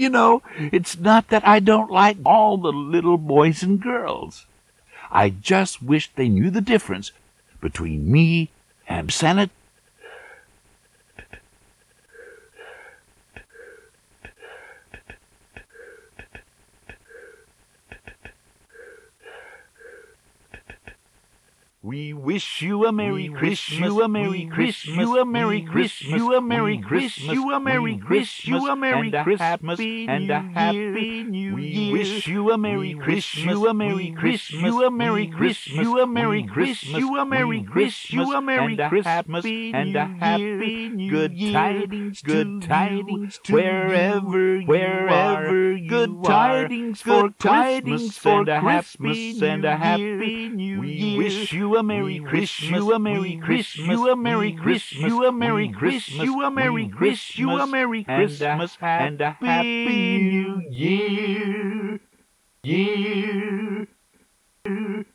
You know, it's not that I don't like all the little boys and girls. I just wish they knew the difference between me and Santa. We wish you a Merry Christmas. You a Merry Christmas. You a Merry Christmas. You a Merry Christmas. You a Merry Christmas. You a Merry Christmas and a Happy New Year. We wish you a Merry Christmas. You a Merry Christmas. You a Merry Christmas. You a Merry Christmas. You a Merry Christmas. You a Merry Christmas and a Happy New Year. Good tidings. Good tidings. Wherever wherever good tidings for tidings for Christmas and a Happy New Year. We wish you a Merry Christmas, you a Merry Christmas, you a Merry Christmas, you a Merry Christmas, you a Merry Christmas, you a Merry Christmas, and a Happy New Year. Year.